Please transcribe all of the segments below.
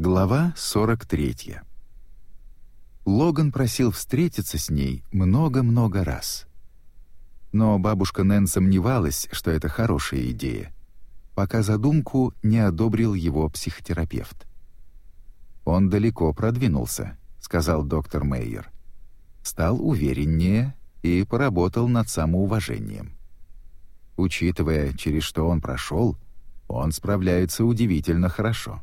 Глава 43. Логан просил встретиться с ней много-много раз. Но бабушка Нэн сомневалась, что это хорошая идея, пока задумку не одобрил его психотерапевт. «Он далеко продвинулся», — сказал доктор Мейер. «Стал увереннее и поработал над самоуважением. Учитывая, через что он прошел, он справляется удивительно хорошо».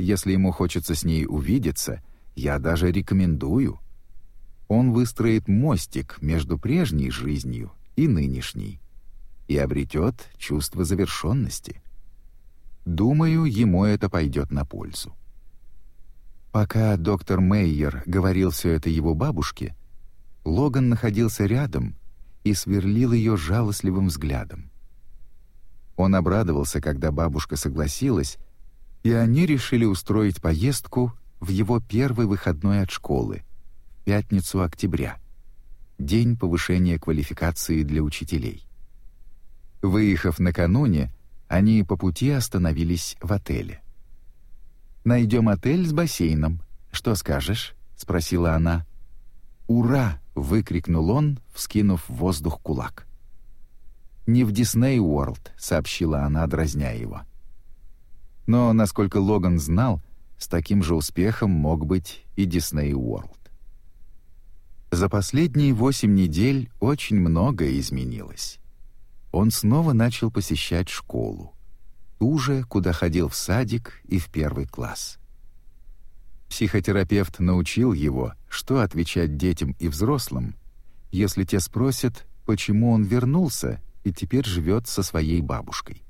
Если ему хочется с ней увидеться, я даже рекомендую. Он выстроит мостик между прежней жизнью и нынешней и обретет чувство завершенности. Думаю, ему это пойдет на пользу. Пока доктор Мейер говорил все это его бабушке, Логан находился рядом и сверлил ее жалостливым взглядом. Он обрадовался, когда бабушка согласилась, и они решили устроить поездку в его первый выходной от школы, пятницу октября, день повышения квалификации для учителей. Выехав накануне, они по пути остановились в отеле. «Найдем отель с бассейном. Что скажешь?» — спросила она. «Ура!» — выкрикнул он, вскинув в воздух кулак. «Не в Дисней Уорлд», — сообщила она, дразня его. Но, насколько Логан знал, с таким же успехом мог быть и Disney World. За последние восемь недель очень многое изменилось. Он снова начал посещать школу, ту же, куда ходил в садик и в первый класс. Психотерапевт научил его, что отвечать детям и взрослым, если те спросят, почему он вернулся и теперь живет со своей бабушкой.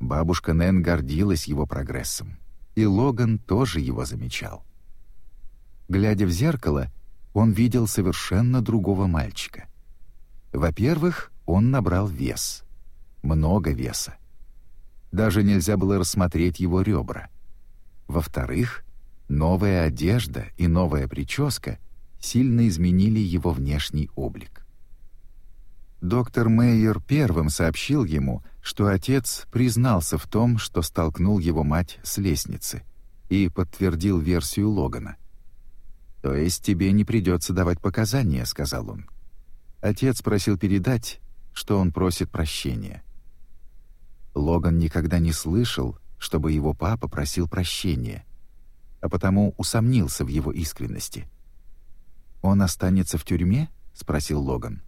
Бабушка Нэн гордилась его прогрессом, и Логан тоже его замечал. Глядя в зеркало, он видел совершенно другого мальчика. Во-первых, он набрал вес. Много веса. Даже нельзя было рассмотреть его ребра. Во-вторых, новая одежда и новая прическа сильно изменили его внешний облик. Доктор Мейер первым сообщил ему, что отец признался в том, что столкнул его мать с лестницы, и подтвердил версию Логана. «То есть тебе не придется давать показания», — сказал он. Отец просил передать, что он просит прощения. Логан никогда не слышал, чтобы его папа просил прощения, а потому усомнился в его искренности. «Он останется в тюрьме?» — спросил Логан.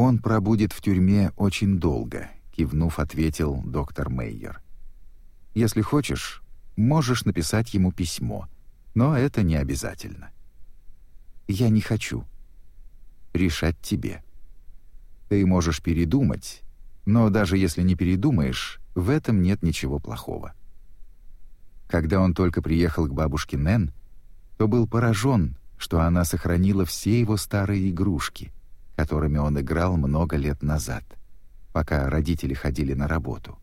«Он пробудет в тюрьме очень долго», — кивнув, ответил доктор Мейер. «Если хочешь, можешь написать ему письмо, но это не обязательно». «Я не хочу. Решать тебе. Ты можешь передумать, но даже если не передумаешь, в этом нет ничего плохого». Когда он только приехал к бабушке Нэн, то был поражен, что она сохранила все его старые игрушки — которыми он играл много лет назад, пока родители ходили на работу.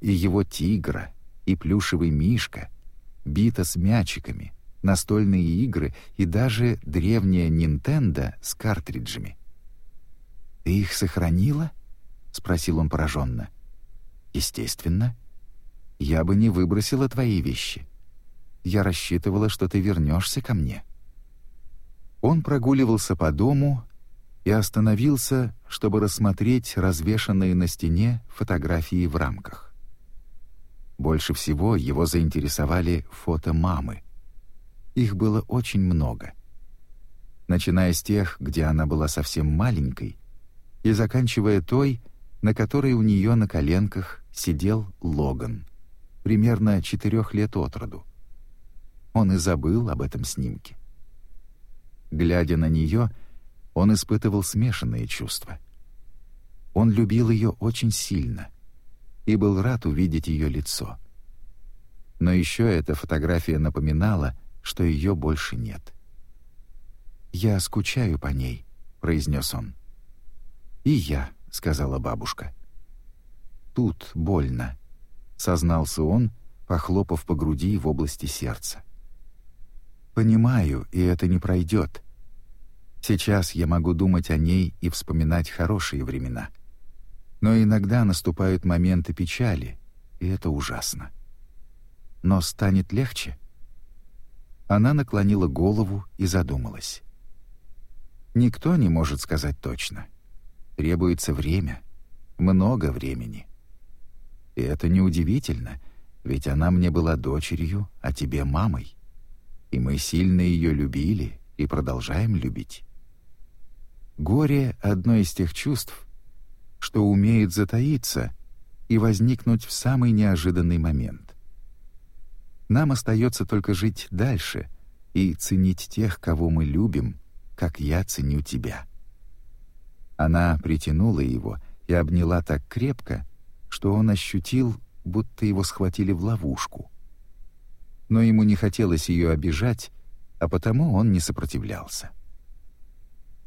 И его тигра, и плюшевый мишка, бита с мячиками, настольные игры и даже древняя Nintendo с картриджами. «Ты их сохранила?» — спросил он пораженно. «Естественно. Я бы не выбросила твои вещи. Я рассчитывала, что ты вернешься ко мне». Он прогуливался по дому, и остановился, чтобы рассмотреть развешанные на стене фотографии в рамках. Больше всего его заинтересовали фото мамы. Их было очень много. Начиная с тех, где она была совсем маленькой, и заканчивая той, на которой у нее на коленках сидел Логан, примерно четырех лет от роду. Он и забыл об этом снимке. Глядя на нее, он испытывал смешанные чувства. Он любил ее очень сильно и был рад увидеть ее лицо. Но еще эта фотография напоминала, что ее больше нет. «Я скучаю по ней», — произнес он. «И я», — сказала бабушка. «Тут больно», — сознался он, похлопав по груди в области сердца. «Понимаю, и это не пройдет», Сейчас я могу думать о ней и вспоминать хорошие времена. Но иногда наступают моменты печали, и это ужасно. но станет легче?» Она наклонила голову и задумалась. «Никто не может сказать точно. Требуется время, много времени. И это неудивительно, ведь она мне была дочерью, а тебе мамой. И мы сильно ее любили и продолжаем любить. Горе — одно из тех чувств, что умеет затаиться и возникнуть в самый неожиданный момент. Нам остается только жить дальше и ценить тех, кого мы любим, как я ценю тебя. Она притянула его и обняла так крепко, что он ощутил, будто его схватили в ловушку. Но ему не хотелось ее обижать, а потому он не сопротивлялся.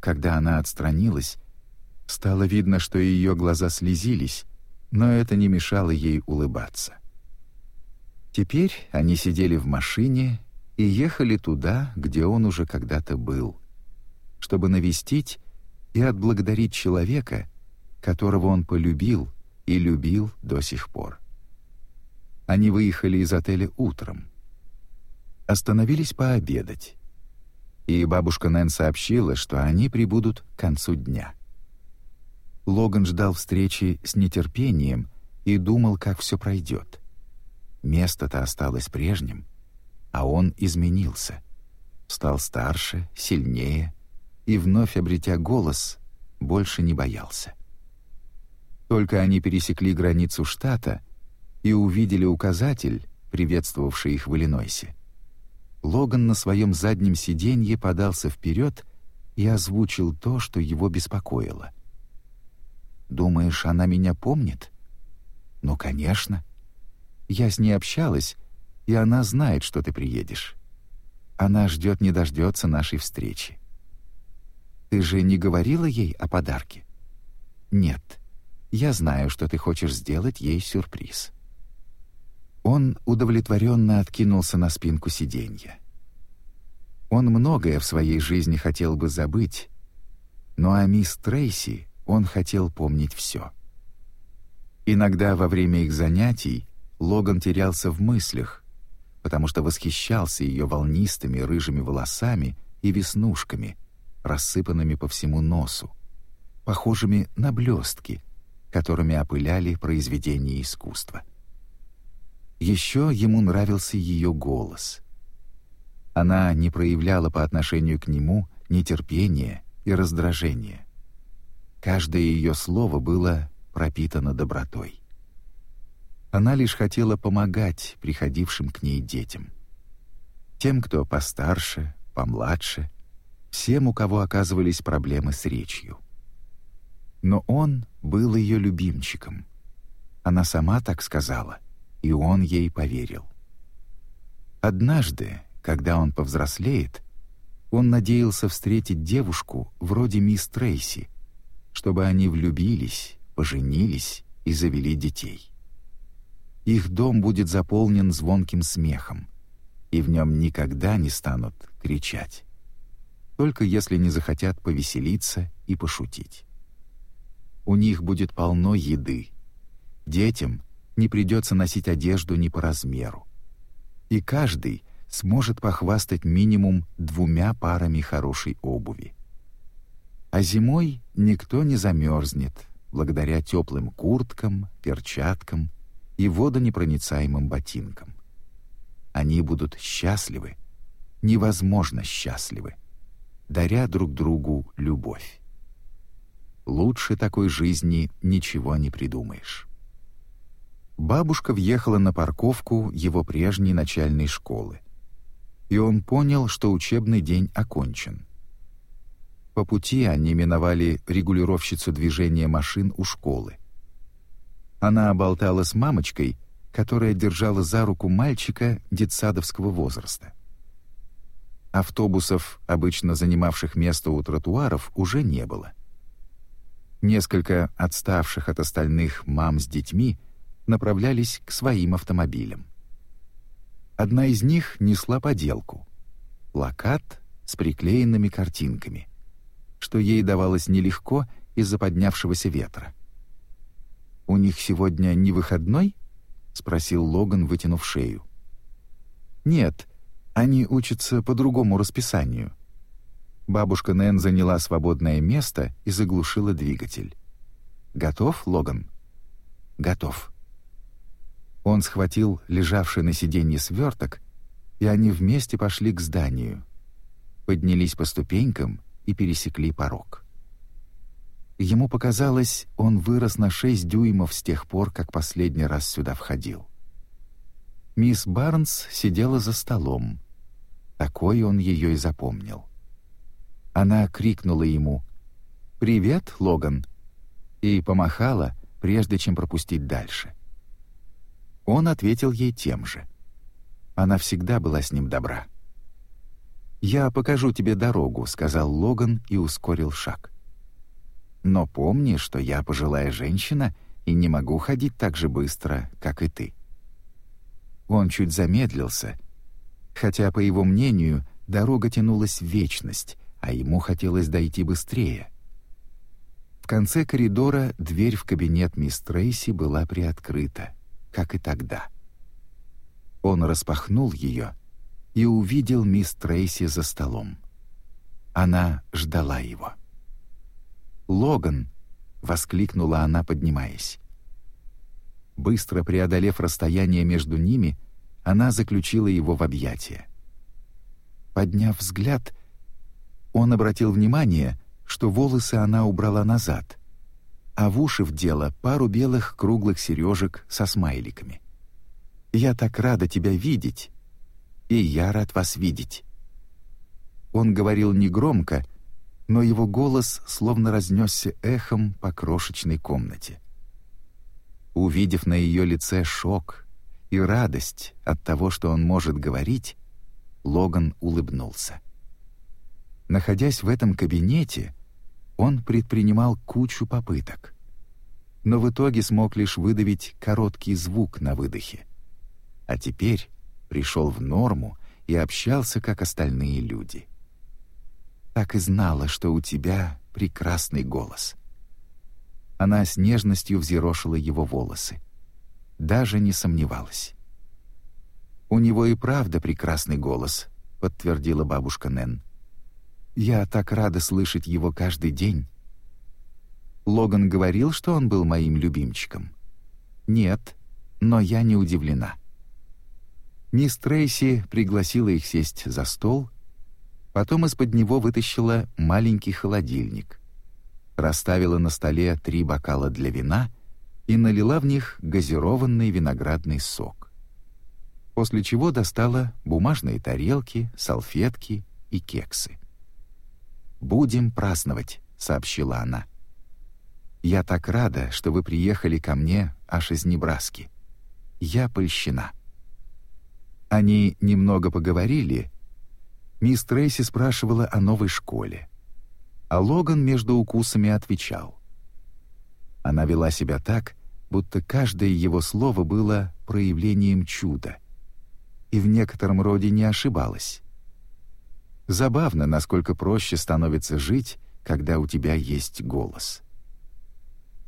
Когда она отстранилась, стало видно, что ее глаза слезились, но это не мешало ей улыбаться. Теперь они сидели в машине и ехали туда, где он уже когда-то был, чтобы навестить и отблагодарить человека, которого он полюбил и любил до сих пор. Они выехали из отеля утром. Остановились пообедать. И бабушка Нэн сообщила, что они прибудут к концу дня. Логан ждал встречи с нетерпением и думал, как все пройдет. Место-то осталось прежним, а он изменился. Стал старше, сильнее и, вновь обретя голос, больше не боялся. Только они пересекли границу штата и увидели указатель, приветствовавший их в Иллинойсе. Логан на своем заднем сиденье подался вперед и озвучил то, что его беспокоило. «Думаешь, она меня помнит?» «Ну, конечно. Я с ней общалась, и она знает, что ты приедешь. Она ждет не дождется нашей встречи. Ты же не говорила ей о подарке?» «Нет. Я знаю, что ты хочешь сделать ей сюрприз». Он удовлетворенно откинулся на спинку сиденья. Он многое в своей жизни хотел бы забыть, но о мисс Трейси он хотел помнить все. Иногда во время их занятий Логан терялся в мыслях, потому что восхищался ее волнистыми рыжими волосами и веснушками, рассыпанными по всему носу, похожими на блестки — которыми опыляли произведения искусства. Еще ему нравился ее голос. Она не проявляла по отношению к нему нетерпения и раздражения. Каждое ее слово было пропитано добротой. Она лишь хотела помогать приходившим к ней детям. Тем, кто постарше, помладше, всем, у кого оказывались проблемы с речью. Но он был ее любимчиком. Она сама так сказала, и он ей поверил. Однажды, когда он повзрослеет, он надеялся встретить девушку вроде мисс Трейси, чтобы они влюбились, поженились и завели детей. Их дом будет заполнен звонким смехом, и в нем никогда не станут кричать, только если не захотят повеселиться и пошутить. У них будет полно еды. Детям не придется носить одежду не по размеру. И каждый сможет похвастать минимум двумя парами хорошей обуви. А зимой никто не замерзнет, благодаря теплым курткам, перчаткам и водонепроницаемым ботинкам. Они будут счастливы, невозможно счастливы, даря друг другу любовь. Лучше такой жизни ничего не придумаешь. Бабушка въехала на парковку его прежней начальной школы. И он понял, что учебный день окончен. По пути они миновали регулировщицу движения машин у школы. Она болтала с мамочкой, которая держала за руку мальчика детсадовского возраста. Автобусов, обычно занимавших место у тротуаров, уже не было — Несколько отставших от остальных мам с детьми направлялись к своим автомобилям. Одна из них несла поделку — плакат с приклеенными картинками, что ей давалось нелегко из-за поднявшегося ветра. «У них сегодня не выходной?» — спросил Логан, вытянув шею. «Нет, они учатся по другому расписанию». Бабушка Нэн заняла свободное место и заглушила двигатель. «Готов, Логан?» «Готов». Он схватил лежавший на сиденье сверток, и они вместе пошли к зданию. Поднялись по ступенькам и пересекли порог. Ему показалось, он вырос на шесть дюймов с тех пор, как последний раз сюда входил. Мисс Барнс сидела за столом. Такой он ее и запомнил. Она крикнула ему «Привет, Логан!» и помахала, прежде чем пропустить дальше. Он ответил ей тем же. Она всегда была с ним добра. «Я покажу тебе дорогу», — сказал Логан и ускорил шаг. «Но помни, что я пожилая женщина и не могу ходить так же быстро, как и ты». Он чуть замедлился, хотя, по его мнению, дорога тянулась в вечность, а ему хотелось дойти быстрее. В конце коридора дверь в кабинет мисс Трейси была приоткрыта, как и тогда. Он распахнул ее и увидел мисс Трейси за столом. Она ждала его. «Логан!» — воскликнула она, поднимаясь. Быстро преодолев расстояние между ними, она заключила его в объятия. Подняв взгляд, он обратил внимание, что волосы она убрала назад, а в уши вдела пару белых круглых сережек со смайликами. «Я так рада тебя видеть, и я рад вас видеть». Он говорил негромко, но его голос словно разнесся эхом по крошечной комнате. Увидев на ее лице шок и радость от того, что он может говорить, Логан улыбнулся. Находясь в этом кабинете, он предпринимал кучу попыток, но в итоге смог лишь выдавить короткий звук на выдохе. А теперь пришел в норму и общался, как остальные люди. Так и знала, что у тебя прекрасный голос. Она с нежностью взъерошила его волосы. Даже не сомневалась. «У него и правда прекрасный голос», — подтвердила бабушка Нэн. «Я так рада слышать его каждый день». Логан говорил, что он был моим любимчиком. «Нет, но я не удивлена». Мисс Трейси пригласила их сесть за стол, потом из-под него вытащила маленький холодильник расставила на столе три бокала для вина и налила в них газированный виноградный сок. После чего достала бумажные тарелки, салфетки и кексы. «Будем праздновать», — сообщила она. «Я так рада, что вы приехали ко мне аж из Небраски. Я польщена». Они немного поговорили. Мисс Трейси спрашивала о новой школе а Логан между укусами отвечал. Она вела себя так, будто каждое его слово было проявлением чуда, и в некотором роде не ошибалась. Забавно, насколько проще становится жить, когда у тебя есть голос.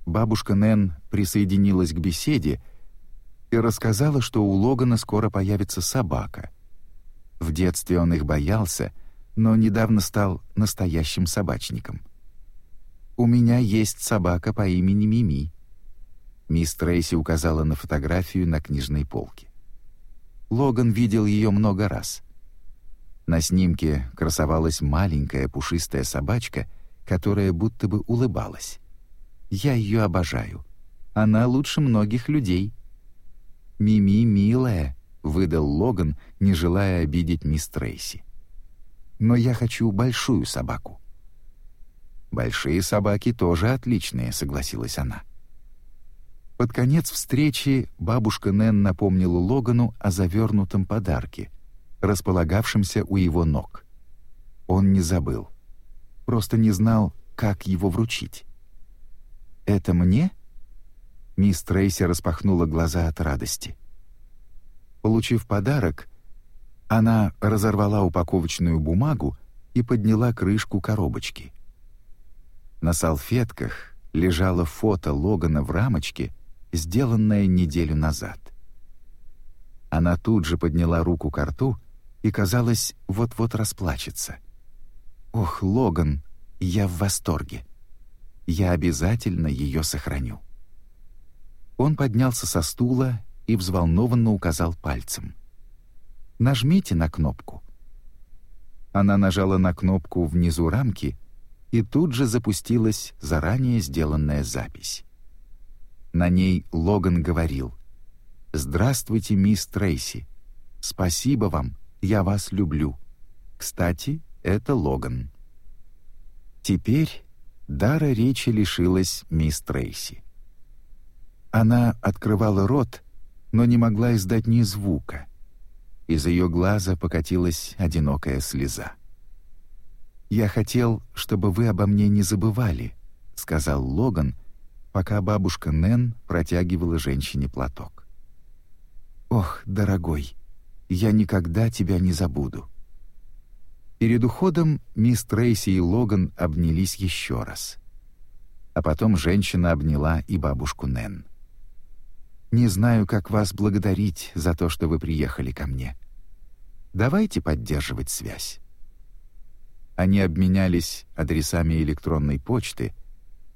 Бабушка Нэн присоединилась к беседе и рассказала, что у Логана скоро появится собака. В детстве он их боялся — но недавно стал настоящим собачником. «У меня есть собака по имени Мими». Мисс Трейси указала на фотографию на книжной полке. Логан видел ее много раз. На снимке красовалась маленькая пушистая собачка, которая будто бы улыбалась. «Я ее обожаю. Она лучше многих людей». «Мими милая», — выдал Логан, не желая обидеть мисс Трейси но я хочу большую собаку». «Большие собаки тоже отличные», — согласилась она. Под конец встречи бабушка Нэн напомнила Логану о завернутом подарке, располагавшемся у его ног. Он не забыл, просто не знал, как его вручить. «Это мне?» Мисс Трейси распахнула глаза от радости. Получив подарок, она разорвала упаковочную бумагу и подняла крышку коробочки. На салфетках лежало фото Логана в рамочке, сделанное неделю назад. Она тут же подняла руку к рту и, казалось, вот-вот расплачется. «Ох, Логан, я в восторге. Я обязательно ее сохраню». Он поднялся со стула и взволнованно указал пальцем. «Нажмите на кнопку». Она нажала на кнопку внизу рамки, и тут же запустилась заранее сделанная запись. На ней Логан говорил «Здравствуйте, мисс Трейси. Спасибо вам, я вас люблю. Кстати, это Логан». Теперь дара речи лишилась мисс Трейси. Она открывала рот, но не могла издать ни звука. Из ее глаза покатилась одинокая слеза. «Я хотел, чтобы вы обо мне не забывали», — сказал Логан, пока бабушка Нэн протягивала женщине платок. «Ох, дорогой, я никогда тебя не забуду». Перед уходом мисс Трейси и Логан обнялись еще раз. А потом женщина обняла и бабушку Нэн. «Не знаю, как вас благодарить за то, что вы приехали ко мне. Давайте поддерживать связь». Они обменялись адресами электронной почты,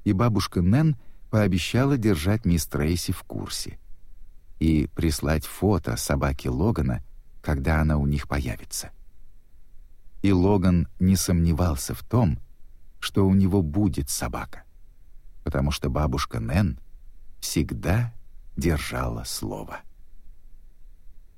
и бабушка Нэн — пообещала держать мисс Трейси в курсе и прислать фото собаки Логана, когда она у них появится. И Логан не сомневался в том, что у него будет собака, потому что бабушка Нэн всегда держала слово.